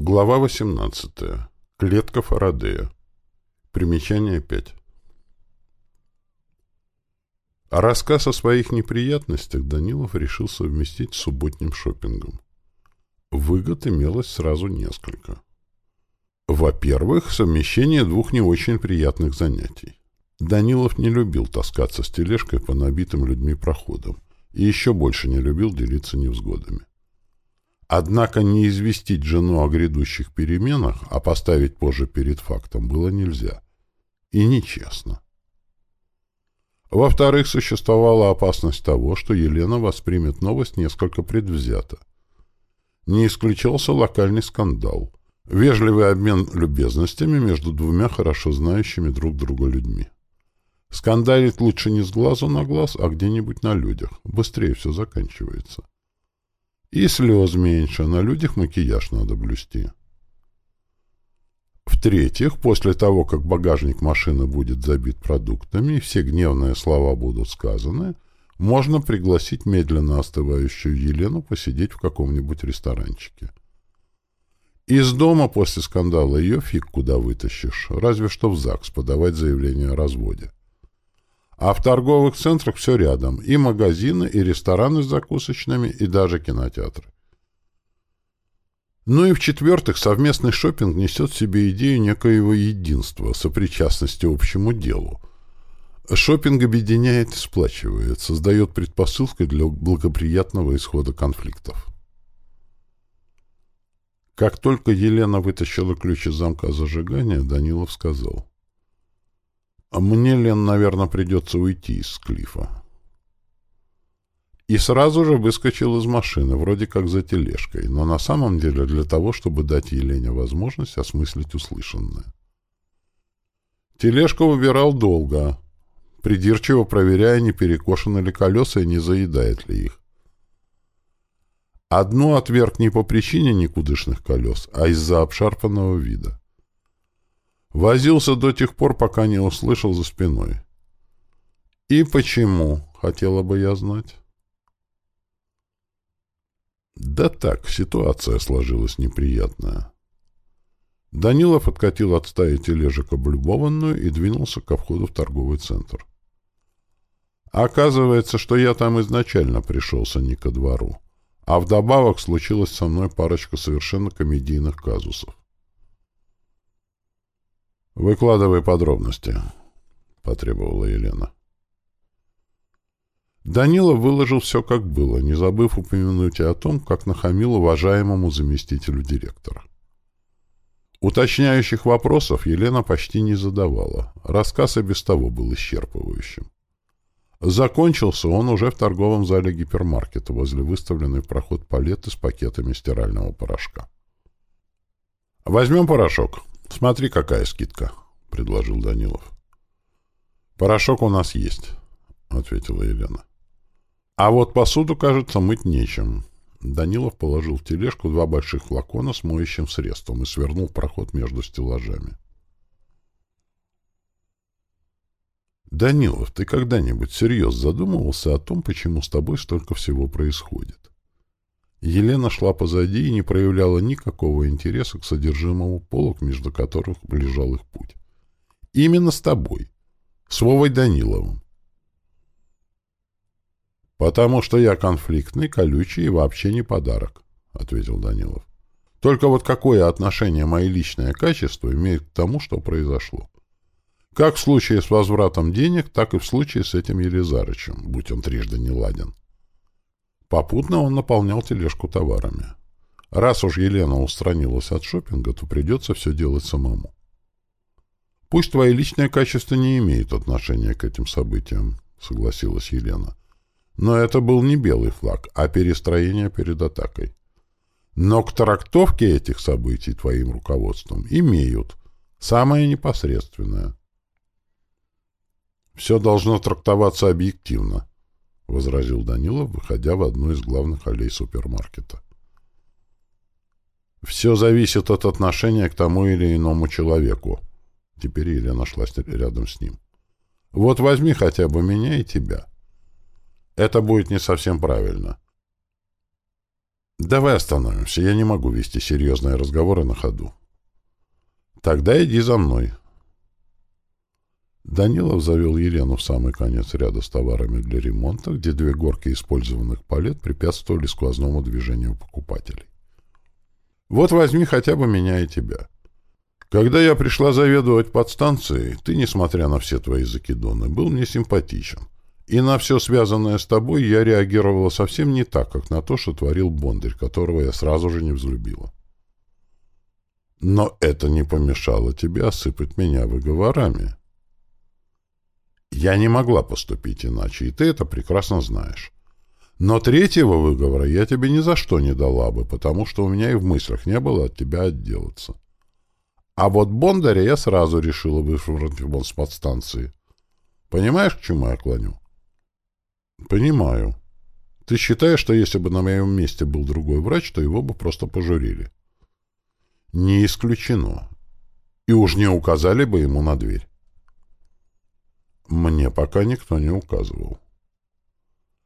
Глава 18. Клетка Фарадея. Примечание 5. А рассказ о своих неприятностях Данилов решил совместить с субботним шопингом. Выгод имелось сразу несколько. Во-первых, совмещение двух не очень приятных занятий. Данилов не любил таскаться с тележкой по набитым людьми проходам и еще больше не любил делиться невзгодами. Однако не известить жену о грядущих переменах, а поставить позже перед фактом было нельзя. И нечестно. Во-вторых, существовала опасность того, что Елена воспримет новость несколько предвзято. Не исключался локальный скандал, вежливый обмен любезностями между двумя хорошо знающими друг друга людьми. Скандалить лучше не с глазу на глаз, а где-нибудь на людях. Быстрее все заканчивается. И слез меньше, на людях макияж надо блюсти. В-третьих, после того, как багажник машины будет забит продуктами и все гневные слова будут сказаны, можно пригласить медленно остывающую Елену посидеть в каком-нибудь ресторанчике. Из дома после скандала ее фиг куда вытащишь, разве что в ЗАГС подавать заявление о разводе. А в торговых центрах все рядом. И магазины, и рестораны с закусочными, и даже кинотеатры. Ну и в-четвертых, совместный шопинг несет в себе идею некоего единства, сопричастности общему делу. Шопинг объединяет и сплачивает, создает предпосылки для благоприятного исхода конфликтов. Как только Елена вытащила ключ из замка зажигания, Данилов сказал. А мне, Лен, наверное, придется уйти из клифа. И сразу же выскочил из машины, вроде как за тележкой, но на самом деле для того, чтобы дать Елене возможность осмыслить услышанное. Тележку выбирал долго, придирчиво проверяя, не перекошены ли колеса и не заедает ли их. Одну отверг не по причине никудышных колес, а из-за обшарпанного вида. Возился до тех пор, пока не услышал за спиной. И почему, хотела бы я знать. Да так, ситуация сложилась неприятная. Данилов откатил от стаи тележек облюбованную и двинулся ко входу в торговый центр. Оказывается, что я там изначально пришелся не ко двору, а вдобавок случилась со мной парочка совершенно комедийных казусов. «Выкладывай подробности», — потребовала Елена. Данилов выложил все как было, не забыв упомянуть и о том, как нахамил уважаемому заместителю директора. Уточняющих вопросов Елена почти не задавала. Рассказ и без того был исчерпывающим. Закончился он уже в торговом зале гипермаркета возле выставленной в проход палеты с пакетами стирального порошка. «Возьмем порошок», «Смотри, какая скидка», — предложил Данилов. «Порошок у нас есть», — ответила Елена. «А вот посуду, кажется, мыть нечем». Данилов положил в тележку два больших флакона с моющим средством и свернул проход между стеллажами. «Данилов, ты когда-нибудь серьезно задумывался о том, почему с тобой столько всего происходит?» Елена шла позади и не проявляла никакого интереса к содержимому полок, между которых лежал их путь. «Именно с тобой, с Вовой Даниловым». «Потому что я конфликтный, колючий и вообще не подарок», — ответил Данилов. «Только вот какое отношение мои личные качества имеют к тому, что произошло? Как в случае с возвратом денег, так и в случае с этим Елизарычем, будь он трижды не ладен». Попутно он наполнял тележку товарами. Раз уж Елена устранилась от шопинга, то придется все делать самому. «Пусть твои личные качества не имеют отношения к этим событиям», — согласилась Елена. «Но это был не белый флаг, а перестроение перед атакой. Но к трактовке этих событий твоим руководством имеют. Самое непосредственное. Все должно трактоваться объективно. — возразил Данилов, выходя в одну из главных аллей супермаркета. «Все зависит от отношения к тому или иному человеку». Теперь Елена нашлась рядом с ним. «Вот возьми хотя бы меня и тебя. Это будет не совсем правильно. Давай остановимся. Я не могу вести серьезные разговоры на ходу. Тогда иди за мной. Данилов завел Елену в самый конец ряда с товарами для ремонта, где две горки использованных палет препятствовали сквозному движению покупателей. Вот возьми хотя бы меня и тебя. Когда я пришла заведовать подстанцией, ты, несмотря на все твои закидоны, был мне симпатичен. И на все связанное с тобой я реагировала совсем не так, как на то, что творил Бондарь, которого я сразу же не взлюбила. Но это не помешало тебе осыпать меня выговорами. Я не могла поступить иначе, и ты это прекрасно знаешь. Но третьего выговора я тебе ни за что не дала бы, потому что у меня и в мыслях не было от тебя отделаться. А вот Бондаря я сразу решила вышвырнуть вон с подстанции. Понимаешь, к чему я клоню? Понимаю. Ты считаешь, что если бы на моем месте был другой врач, то его бы просто пожурили? Не исключено. И уж не указали бы ему на дверь. Мне пока никто не указывал.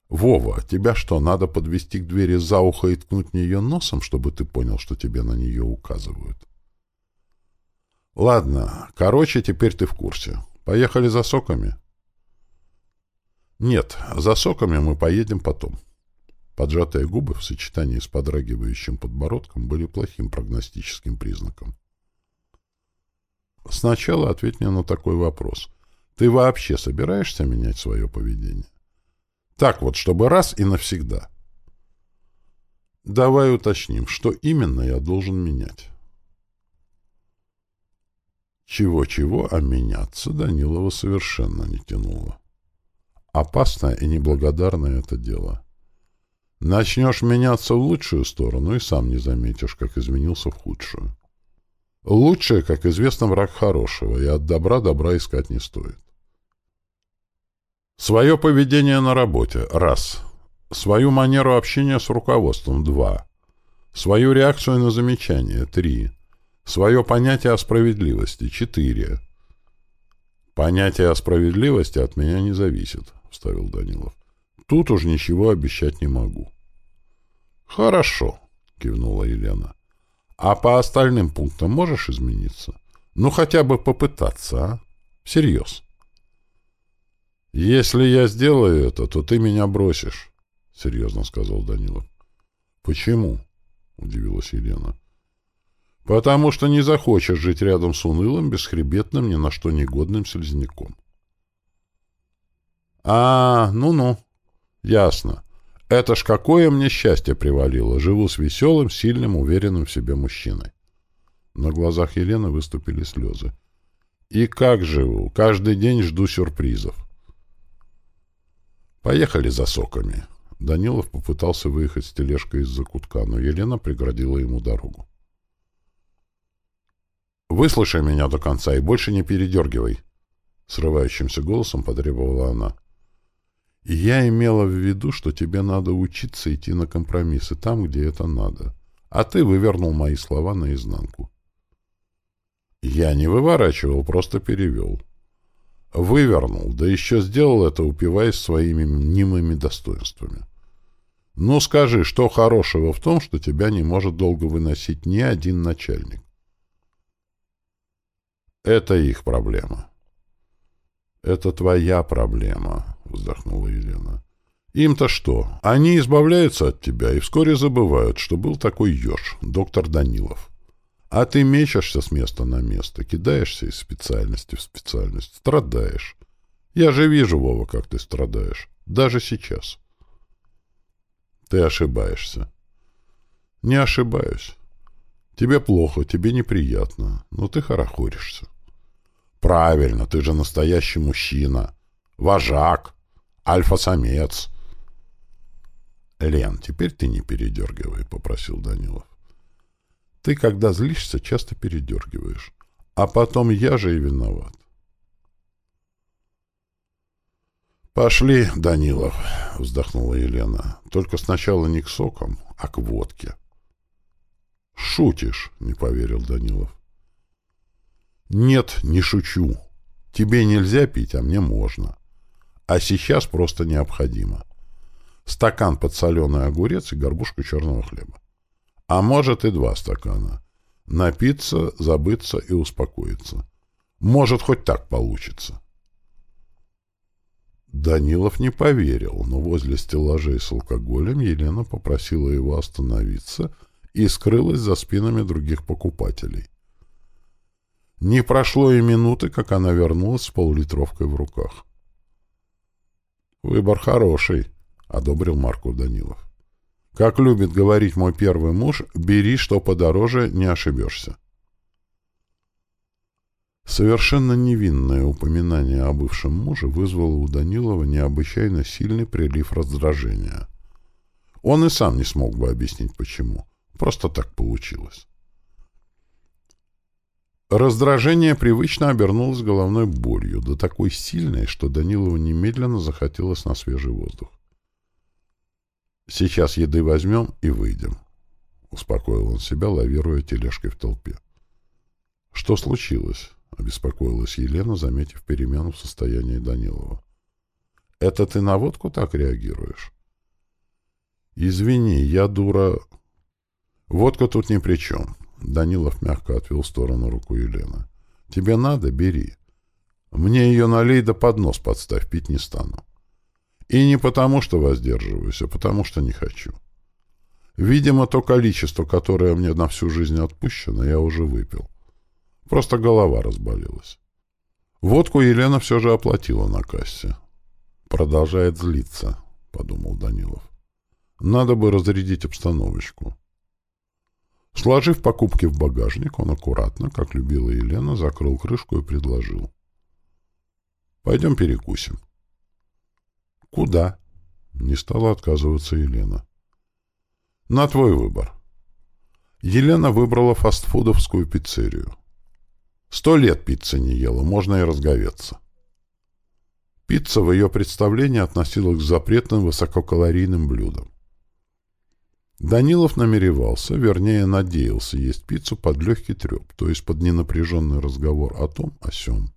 Вова, тебя что, надо подвести к двери за ухо и ткнуть нее носом, чтобы ты понял, что тебе на нее указывают? Ладно, короче, теперь ты в курсе. Поехали за соками? Нет, за соками мы поедем потом. Поджатые губы в сочетании с подрагивающим подбородком были плохим прогностическим признаком. Сначала ответь мне на такой вопрос. Ты вообще собираешься менять свое поведение? Так вот, чтобы раз и навсегда. Давай уточним, что именно я должен менять. Чего-чего, а меняться Данилова совершенно не тянуло. Опасное и неблагодарное это дело. Начнешь меняться в лучшую сторону и сам не заметишь, как изменился в худшую. Лучшее, как известно, враг хорошего, и от добра добра искать не стоит. Свое поведение на работе – раз. Свою манеру общения с руководством – два. Свою реакцию на замечания – три. Свое понятие о справедливости – четыре. Понятие о справедливости от меня не зависит, — вставил Данилов. Тут уж ничего обещать не могу. Хорошо, — кивнула Елена. А по остальным пунктам можешь измениться? Ну, хотя бы попытаться, а? Всерьез. «Если я сделаю это, то ты меня бросишь», — серьезно сказал Данилов. «Почему?» — удивилась Елена. «Потому что не захочешь жить рядом с унылым, бесхребетным, ни на что негодным слизняком». «А, ну-ну, ясно. Это ж какое мне счастье привалило. Живу с веселым, сильным, уверенным в себе мужчиной». На глазах Елены выступили слезы. «И как живу? Каждый день жду сюрпризов». «Поехали за соками». Данилов попытался выехать с тележкой из-за кутка, но Елена преградила ему дорогу. «Выслушай меня до конца и больше не передергивай», — срывающимся голосом потребовала она. «Я имела в виду, что тебе надо учиться идти на компромиссы там, где это надо, а ты вывернул мои слова наизнанку». «Я не выворачивал, просто перевел». Вывернул, да еще сделал это, упиваясь своими мнимыми достоинствами. Ну скажи, что хорошего в том, что тебя не может долго выносить ни один начальник? Это их проблема. Это твоя проблема, вздохнула Елена. Им-то что? Они избавляются от тебя и вскоре забывают, что был такой еж, доктор Данилов. А ты мечешься с места на место, кидаешься из специальности в специальность, страдаешь. Я же вижу, Вова, как ты страдаешь. Даже сейчас. Ты ошибаешься. Не ошибаюсь. Тебе плохо, тебе неприятно, но ты хорохоришься. Правильно, ты же настоящий мужчина. Вожак. Альфа-самец. Лен, теперь ты не передергивай, — попросил Данилов. Ты, когда злишься, часто передергиваешь. А потом я же и виноват. «Пошли, Данилов», — вздохнула Елена. «Только сначала не к сокам, а к водке». «Шутишь», — не поверил Данилов. «Нет, не шучу. Тебе нельзя пить, а мне можно. А сейчас просто необходимо. Стакан подсоленый огурец и горбушка черного хлеба. А может и два стакана. Напиться, забыться и успокоиться. Может, хоть так получится. Данилов не поверил, но возле стеллажей с алкоголем Елена попросила его остановиться и скрылась за спинами других покупателей. Не прошло и минуты, как она вернулась с поллитровкой в руках. «Выбор хороший», — одобрил Марку Данилов. «Как любит говорить мой первый муж, бери что подороже, не ошибешься». Совершенно невинное упоминание о бывшем муже вызвало у Данилова необычайно сильный прилив раздражения. Он и сам не смог бы объяснить, почему. Просто так получилось. Раздражение привычно обернулось головной болью, до такой сильной, что Данилову немедленно захотелось на свежий воздух. «Сейчас еды возьмем и выйдем», — успокоил он себя, лавируя тележкой в толпе. «Что случилось?» — обеспокоилась Елена, заметив перемену в состоянии Данилова. «Это ты на водку так реагируешь?» «Извини, я дура...» «Водка тут ни при чем. Данилов мягко отвел в сторону руку Елены. «Тебе надо? Бери. Мне ее налей да под нос подставь, пить не стану. И не потому, что воздерживаюсь, а потому, что не хочу. Видимо, то количество, которое мне на всю жизнь отпущено, я уже выпил. Просто голова разболелась. Водку Елена все же оплатила на кассе. «Продолжает злиться», — подумал Данилов. «Надо бы разрядить обстановочку». Сложив покупки в багажник, он аккуратно, как любила Елена, закрыл крышку и предложил. «Пойдем перекусим». «Куда?» — не стала отказываться Елена. «На твой выбор». Елена выбрала фастфудовскую пиццерию. Сто лет пиццы не ела, можно и разговеться. Пицца в ее представлении относилась к запретным высококалорийным блюдам. Данилов намеревался, вернее, надеялся есть пиццу под легкий треп, то есть под ненапряженный разговор о том, о сём.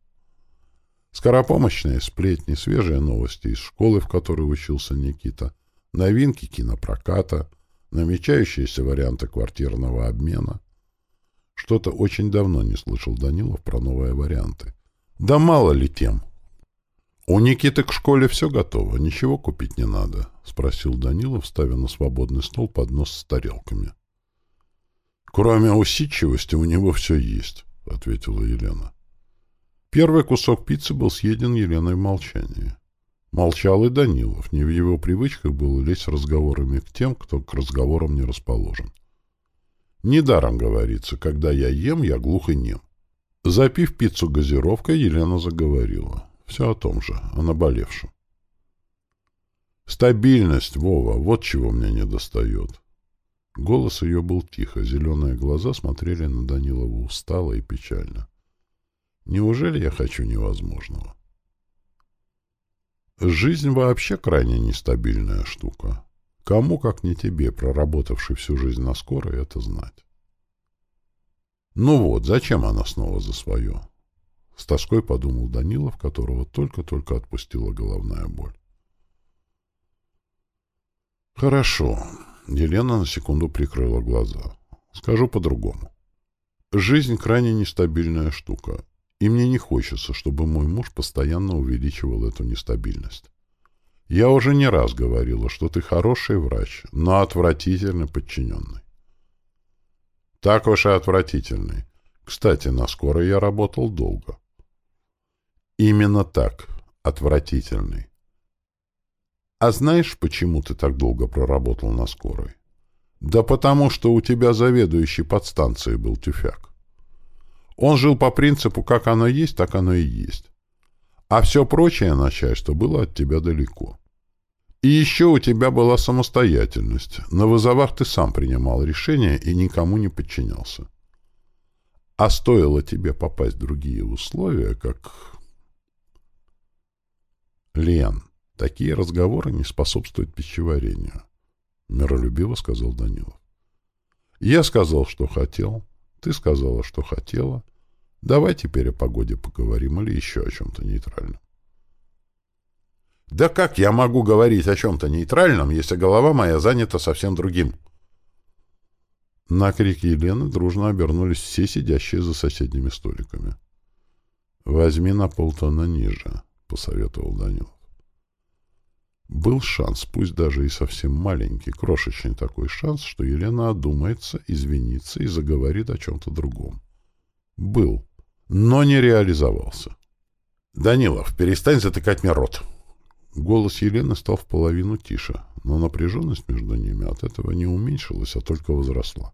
Скоропомощные сплетни, свежие новости из школы, в которой учился Никита, новинки кинопроката, намечающиеся варианты квартирного обмена. Что-то очень давно не слышал Данилов про новые варианты. Да мало ли тем. «У Никиты к школе все готово, ничего купить не надо», — спросил Данилов, ставя на свободный стол поднос с тарелками. «Кроме усидчивости у него все есть», — ответила Елена. Первый кусок пиццы был съеден Еленой в молчании. Молчал и Данилов, не в его привычках было лезть разговорами к тем, кто к разговорам не расположен. Недаром говорится, когда я ем, я глух и нем. Запив пиццу газировкой, Елена заговорила. Все о том же, о наболевшем. Стабильность, Вова, вот чего мне не достает. Голос ее был тихо, зеленые глаза смотрели на Данилова устало и печально. Неужели я хочу невозможного? Жизнь вообще крайне нестабильная штука. Кому, как не тебе, проработавший всю жизнь на скорой, это знать? Ну вот, зачем она снова за свое? С тоской подумал Данилов, которого только-только отпустила головная боль. Хорошо. Елена на секунду прикрыла глаза. Скажу по-другому. Жизнь крайне нестабильная штука, и мне не хочется, чтобы мой муж постоянно увеличивал эту нестабильность. Я уже не раз говорила, что ты хороший врач, но отвратительно подчиненный. Так уж и отвратительный. Кстати, на скорой я работал долго. Именно так. Отвратительный. А знаешь, почему ты так долго проработал на скорой? Да потому, что у тебя заведующий подстанцией был тюфяк. Он жил по принципу «как оно есть, так оно и есть». А все прочее начальство было от тебя далеко. И еще у тебя была самостоятельность. На вызовах ты сам принимал решения и никому не подчинялся. А стоило тебе попасть в другие условия, как Лен, такие разговоры не способствуют пищеварению, — миролюбиво сказал Данилов. Я сказал, что хотел, ты сказала, что хотела. Давай теперь о погоде поговорим или еще о чем-то нейтральном. Да как я могу говорить о чем-то нейтральном, если голова моя занята совсем другим? На крик Елены дружно обернулись все сидящие за соседними столиками. «Возьми на полтона ниже», — посоветовал Данилов. Был шанс, пусть даже и совсем маленький, крошечный такой шанс, что Елена одумается, извинится и заговорит о чем-то другом. Был, но не реализовался. «Данилов, перестань затыкать мне рот!» Голос Елены стал в половину тише, но напряженность между ними от этого не уменьшилась, а только возросла.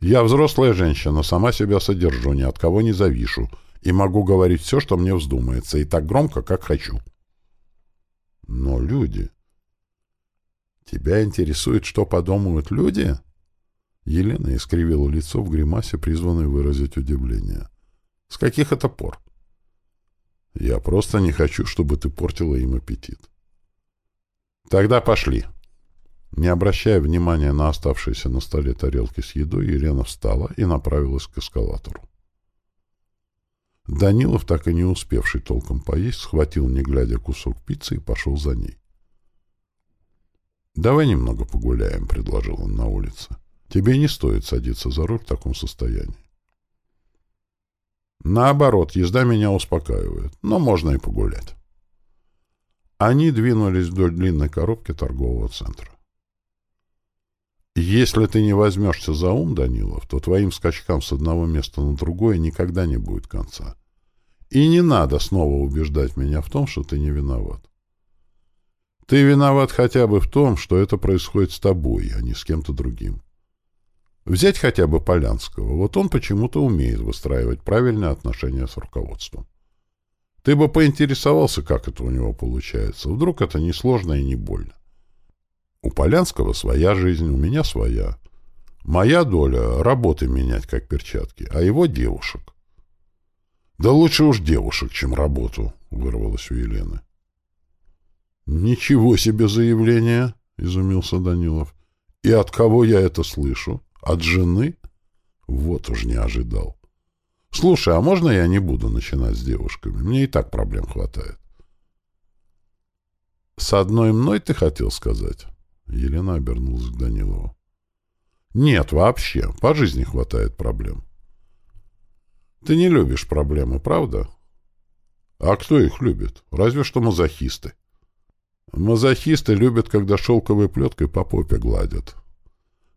«Я взрослая женщина, сама себя содержу, ни от кого не завишу, и могу говорить все, что мне вздумается, и так громко, как хочу». «Но люди...» «Тебя интересует, что подумают люди?» Елена искривила лицо в гримасе, призванной выразить удивление. «С каких это пор?» «Я просто не хочу, чтобы ты портила им аппетит». «Тогда пошли». Не обращая внимания на оставшиеся на столе тарелки с едой, Елена встала и направилась к эскалатору. Данилов, так и не успевший толком поесть, схватил, не глядя, кусок пиццы и пошел за ней. «Давай немного погуляем», — предложил он на улице. «Тебе не стоит садиться за руль в таком состоянии». «Наоборот, езда меня успокаивает, но можно и погулять». Они двинулись вдоль длинной коробки торгового центра. Если ты не возьмешься за ум, Данилов, то твоим скачкам с одного места на другое никогда не будет конца. И не надо снова убеждать меня в том, что ты не виноват. Ты виноват хотя бы в том, что это происходит с тобой, а не с кем-то другим. Взять хотя бы Полянского. Вот он почему-то умеет выстраивать правильные отношения с руководством. Ты бы поинтересовался, как это у него получается. Вдруг это не сложно и не больно. У Полянского своя жизнь, у меня своя. Моя доля — работы менять, как перчатки, а его — девушек. Да лучше уж девушек, чем работу, — вырвалось у Елены. Ничего себе заявление, — изумился Данилов. И от кого я это слышу? От жены? Вот уж не ожидал. Слушай, а можно я не буду начинать с девушками? Мне и так проблем хватает. С одной мной ты хотел сказать? Елена обернулась к Данилову. Нет, вообще, по жизни хватает проблем. Ты не любишь проблемы, правда? А кто их любит? Разве что мазохисты. Мазохисты любят, когда шелковой плеткой по попе гладят.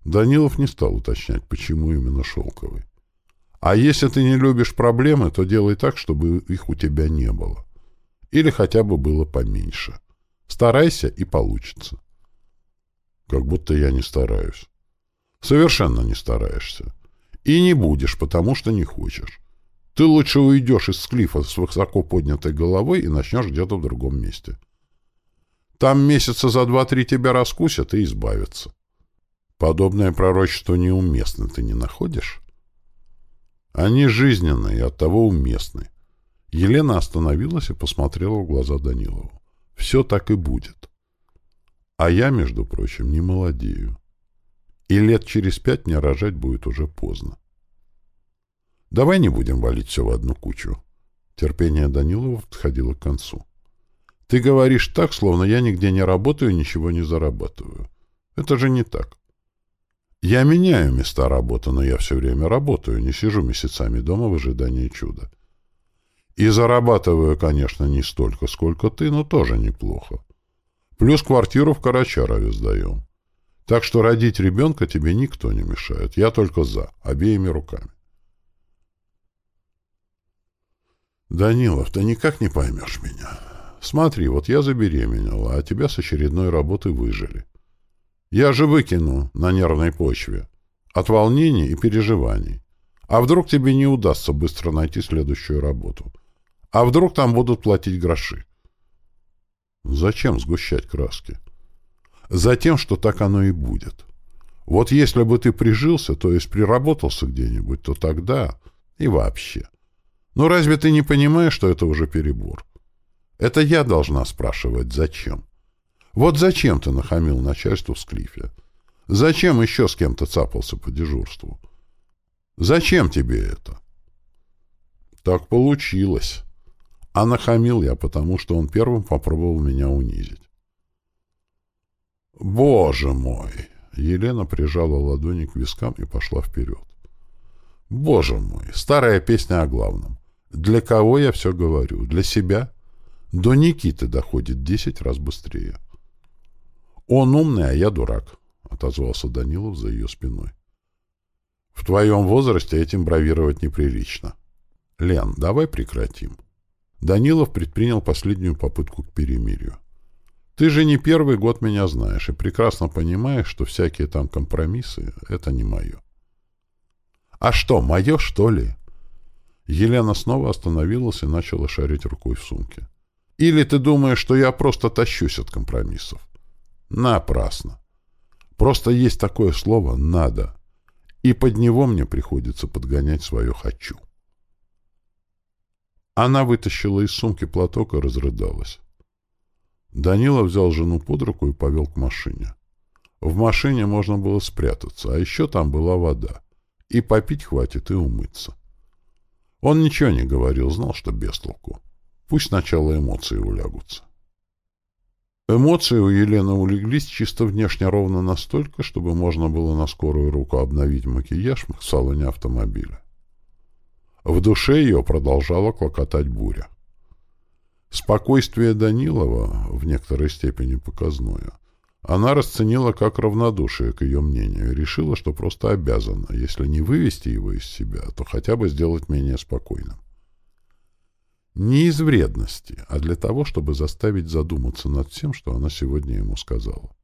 Данилов не стал уточнять, почему именно шелковый. А если ты не любишь проблемы, то делай так, чтобы их у тебя не было. Или хотя бы было поменьше. Старайся, и получится. Как будто я не стараюсь. Совершенно не стараешься. И не будешь, потому что не хочешь. Ты лучше уйдешь из склифа с высоко поднятой головой и начнешь где-то в другом месте. Там месяца за два-три тебя раскусят и избавятся. Подобное пророчество неуместно, ты не находишь? Они жизненные и оттого уместны. Елена остановилась и посмотрела в глаза Данилову. Все так и будет. А я, между прочим, не молодею. И лет через пять мне рожать будет уже поздно. Давай не будем валить все в одну кучу. Терпение Данилова подходило к концу. Ты говоришь так, словно я нигде не работаю и ничего не зарабатываю. Это же не так. Я меняю места работы, но я все время работаю, не сижу месяцами дома в ожидании чуда. И зарабатываю, конечно, не столько, сколько ты, но тоже неплохо. Плюс квартиру в Карачарове сдаем. Так что родить ребенка тебе никто не мешает. Я только за, обеими руками. Данилов, ты никак не поймешь меня. Смотри, вот я забеременела, а тебя с очередной работы выжили. Я же выкину на нервной почве. От волнений и переживаний. А вдруг тебе не удастся быстро найти следующую работу? А вдруг там будут платить гроши? Зачем сгущать краски? Затем, что так оно и будет. Вот если бы ты прижился, то есть приработался где-нибудь, то тогда и вообще. Но разве ты не понимаешь, что это уже перебор? Это я должна спрашивать, зачем? Вот зачем ты нахамил начальству в Склифе? Зачем еще с кем-то цапался по дежурству? Зачем тебе это? Так получилось. А нахамил я, потому что он первым попробовал меня унизить. Боже мой! Елена прижала ладони к вискам и пошла вперед. Боже мой, старая песня о главном. Для кого я все говорю? Для себя? До Никиты доходит десять раз быстрее. Он умный, а я дурак, — отозвался Данилов за ее спиной. В твоем возрасте этим бравировать неприлично. Лен, давай прекратим. Данилов предпринял последнюю попытку к перемирию. Ты же не первый год меня знаешь и прекрасно понимаешь, что всякие там компромиссы — это не мое. А что, мое, что ли? Елена снова остановилась и начала шарить рукой в сумке. Или ты думаешь, что я просто тащусь от компромиссов? Напрасно. Просто есть такое слово «надо», и под него мне приходится подгонять свое «хочу». Она вытащила из сумки платок и разрыдалась. Данила взял жену под руку и повел к машине. В машине можно было спрятаться, а еще там была вода. И попить хватит, и умыться. Он ничего не говорил, знал, что без толку. Пусть сначала эмоции улягутся. Эмоции у Елены улеглись чисто внешне ровно настолько, чтобы можно было на скорую руку обновить макияж в салоне автомобиля. В душе ее продолжала клокотать буря. Спокойствие Данилова, в некоторой степени показное, она расценила как равнодушие к ее мнению и решила, что просто обязана, если не вывести его из себя, то хотя бы сделать менее спокойным. Не из вредности, а для того, чтобы заставить задуматься над тем, что она сегодня ему сказала.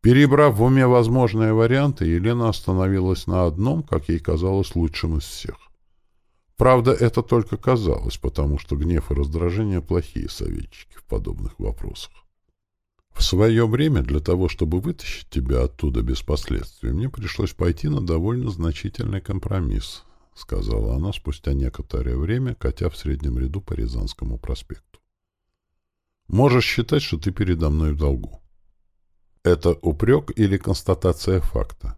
Перебрав в уме возможные варианты, Елена остановилась на одном, как ей казалось, лучшим из всех. Правда, это только казалось, потому что гнев и раздражение — плохие советчики в подобных вопросах. В свое время для того, чтобы вытащить тебя оттуда без последствий, мне пришлось пойти на довольно значительный компромисс, — сказала она спустя некоторое время, катя в среднем ряду по Рязанскому проспекту. Можешь считать, что ты передо мной в долгу. Это упрек или констатация факта?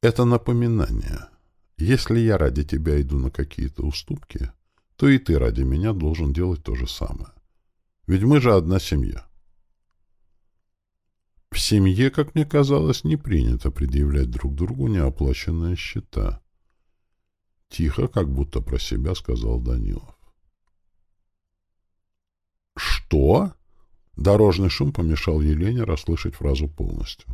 Это напоминание. Если я ради тебя иду на какие-то уступки, то и ты ради меня должен делать то же самое. Ведь мы же одна семья. В семье, как мне казалось, не принято предъявлять друг другу неоплаченные счета. Тихо, как будто про себя сказал Данилов. «Что?» Дорожный шум помешал Елене расслышать фразу полностью.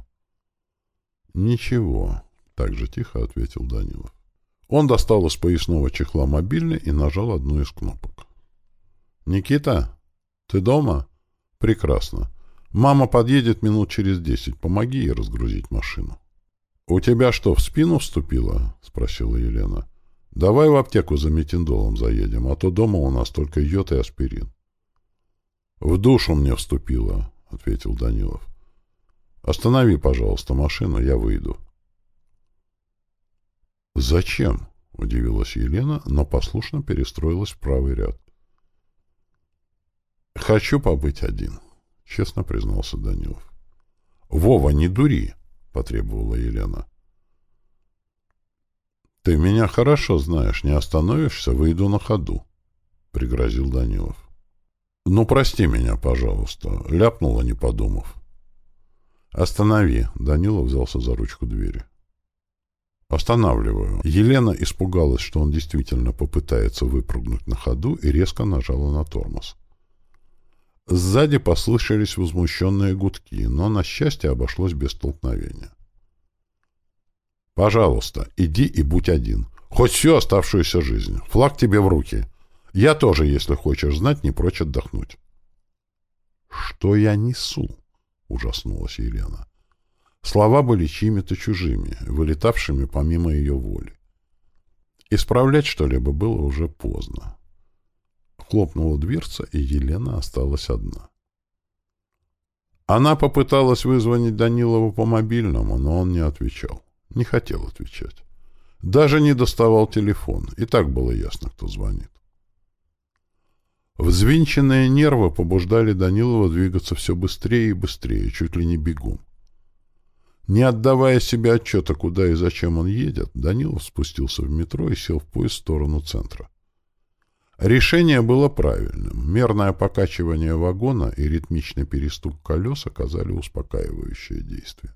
«Ничего», — так же тихо ответил Данилов. Он достал из поясного чехла мобильный и нажал одну из кнопок. «Никита, ты дома?» «Прекрасно. Мама подъедет минут через десять. Помоги ей разгрузить машину». «У тебя что, в спину вступило?» — спросила Елена. «Давай в аптеку за метиндолом заедем, а то дома у нас только йод и аспирин». «В душу мне вступило», — ответил Данилов. «Останови, пожалуйста, машину, я выйду». «Зачем?» — удивилась Елена, но послушно перестроилась в правый ряд. «Хочу побыть один», — честно признался Данилов. «Вова, не дури!» — потребовала Елена. «Ты меня хорошо знаешь. Не остановишься, выйду на ходу», — пригрозил Данилов. «Ну, прости меня, пожалуйста», — ляпнула, не подумав. «Останови», — Данилов взялся за ручку двери. Останавливаю. Елена испугалась, что он действительно попытается выпрыгнуть на ходу и резко нажала на тормоз. Сзади послышались возмущенные гудки, но, на счастье, обошлось без столкновения. «Пожалуйста, иди и будь один. Хоть всю оставшуюся жизнь. Флаг тебе в руки. Я тоже, если хочешь знать, не прочь отдохнуть». «Что я несу?» — ужаснулась Елена. Слова были чьими-то чужими, вылетавшими помимо ее воли. Исправлять что-либо было уже поздно. Хлопнула дверца, и Елена осталась одна. Она попыталась вызвонить Данилова по мобильному, но он не отвечал. Не хотел отвечать. Даже не доставал телефон, и так было ясно, кто звонит. Взвинченные нервы побуждали Данилова двигаться все быстрее и быстрее, чуть ли не бегом. Не отдавая себе отчета, куда и зачем он едет, Данилов спустился в метро и сел в поезд в сторону центра. Решение было правильным. Мерное покачивание вагона и ритмичный перестук колес оказали успокаивающее действие.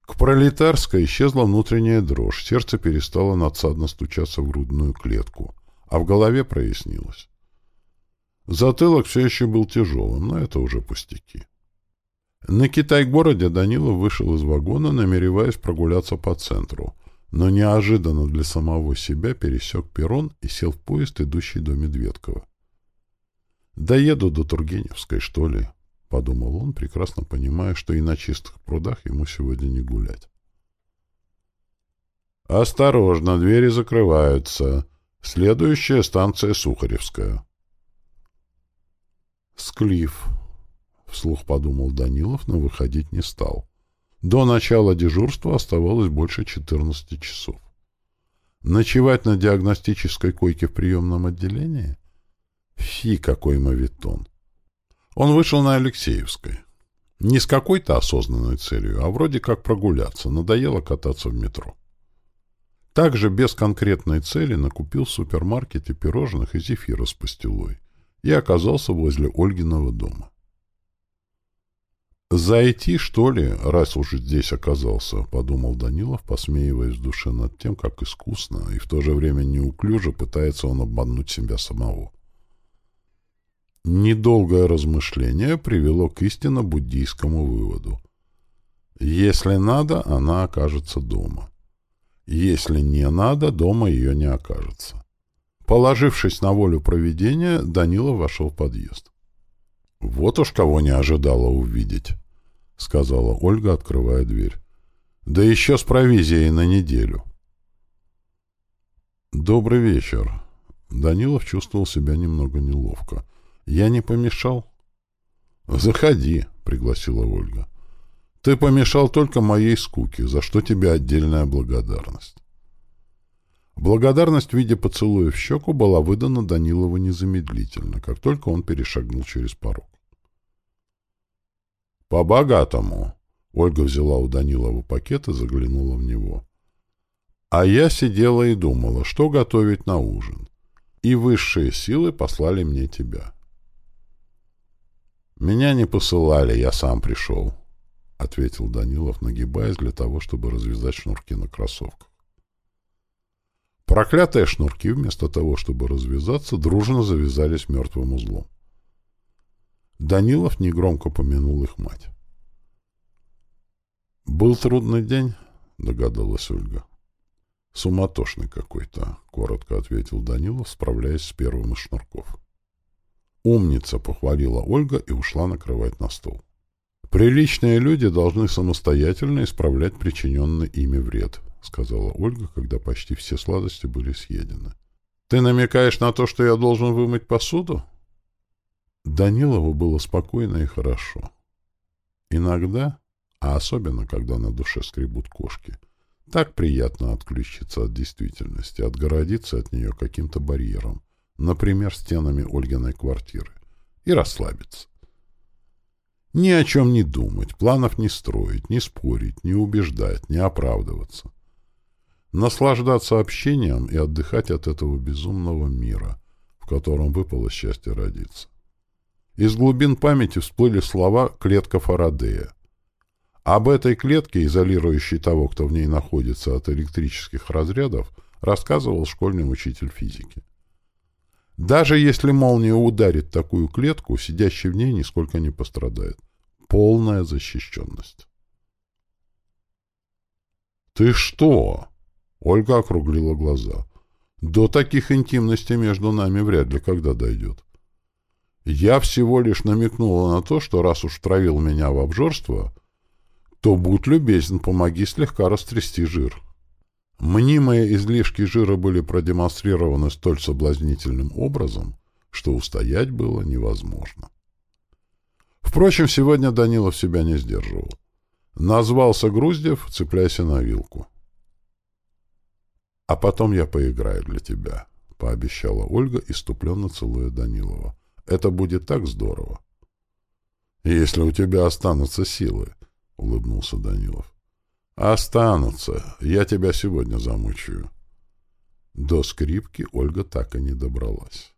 К пролетарской исчезла внутренняя дрожь, сердце перестало надсадно стучаться в грудную клетку, а в голове прояснилось. Затылок все еще был тяжелым, но это уже пустяки. На Китай-городе Данилов вышел из вагона, намереваясь прогуляться по центру, но неожиданно для самого себя пересек перрон и сел в поезд, идущий до Медведкова. «Доеду до Тургеневской, что ли?» — подумал он, прекрасно понимая, что и на чистых прудах ему сегодня не гулять. «Осторожно, двери закрываются. Следующая станция Сухаревская». «Склиф», — вслух подумал Данилов, но выходить не стал. До начала дежурства оставалось больше 14 часов. Ночевать на диагностической койке в приемном отделении? Фи, какой мавитон! Он вышел на Алексеевской. Не с какой-то осознанной целью, а вроде как прогуляться. Надоело кататься в метро. Также без конкретной цели накупил в супермаркете пирожных и зефира с пастилой и оказался возле Ольгиного дома. «Зайти, что ли, раз уж здесь оказался?» — подумал Данилов, посмеиваясь в душе над тем, как искусно и в то же время неуклюже пытается он обмануть себя самого. Недолгое размышление привело к истинно буддийскому выводу. Если надо, она окажется дома. Если не надо, дома ее не окажется. Положившись на волю провидения, Данилов вошел в подъезд. — Вот уж кого не ожидала увидеть, — сказала Ольга, открывая дверь. — Да еще с провизией на неделю. — Добрый вечер. Данилов чувствовал себя немного неловко. — Я не помешал? — Заходи, — пригласила Ольга. — Ты помешал только моей скуке, за что тебе отдельная благодарность. Благодарность в виде поцелуя в щеку была выдана Данилову незамедлительно, как только он перешагнул через порог. «По-богатому!» Ольга взяла у Данилова пакет и заглянула в него. А я сидела и думала, что готовить на ужин. И высшие силы послали мне тебя. «Меня не посылали, я сам пришел», — ответил Данилов, нагибаясь для того, чтобы развязать шнурки на кроссовках. Проклятые шнурки, вместо того, чтобы развязаться, дружно завязались мертвым узлом. Данилов негромко помянул их мать. «Был трудный день», — догадалась Ольга. «Суматошный какой-то», — коротко ответил Данилов, справляясь с первым из шнурков. «Умница», — похвалила Ольга и ушла накрывать на стол. «Приличные люди должны самостоятельно исправлять причиненный ими вред», — сказала Ольга, когда почти все сладости были съедены. — Ты намекаешь на то, что я должен вымыть посуду? Данилову было спокойно и хорошо. Иногда, а особенно, когда на душе скребут кошки, так приятно отключиться от действительности, отгородиться от нее каким-то барьером, например, стенами Ольгиной квартиры, и расслабиться. Ни о чем не думать, планов не строить, не спорить, не убеждать, не оправдываться наслаждаться общением и отдыхать от этого безумного мира, в котором выпало счастье родиться. Из глубин памяти всплыли слова «клетка Фарадея». Об этой клетке, изолирующей того, кто в ней находится от электрических разрядов, рассказывал школьный учитель физики. Даже если молния ударит такую клетку, сидящий в ней нисколько не пострадает. Полная защищенность. «Ты что?» Ольга округлила глаза. До таких интимностей между нами вряд ли когда дойдет. Я всего лишь намекнула на то, что раз уж травил меня в обжорство, то будь любезен, помоги слегка растрясти жир. Мнимые излишки жира были продемонстрированы столь соблазнительным образом, что устоять было невозможно. Впрочем, сегодня Данилов себя не сдерживал. Назвался Груздев, цепляйся на вилку. «А потом я поиграю для тебя», — пообещала Ольга, иступленно целуя Данилова. «Это будет так здорово». «Если у тебя останутся силы», — улыбнулся Данилов. «Останутся. Я тебя сегодня замучаю». До скрипки Ольга так и не добралась.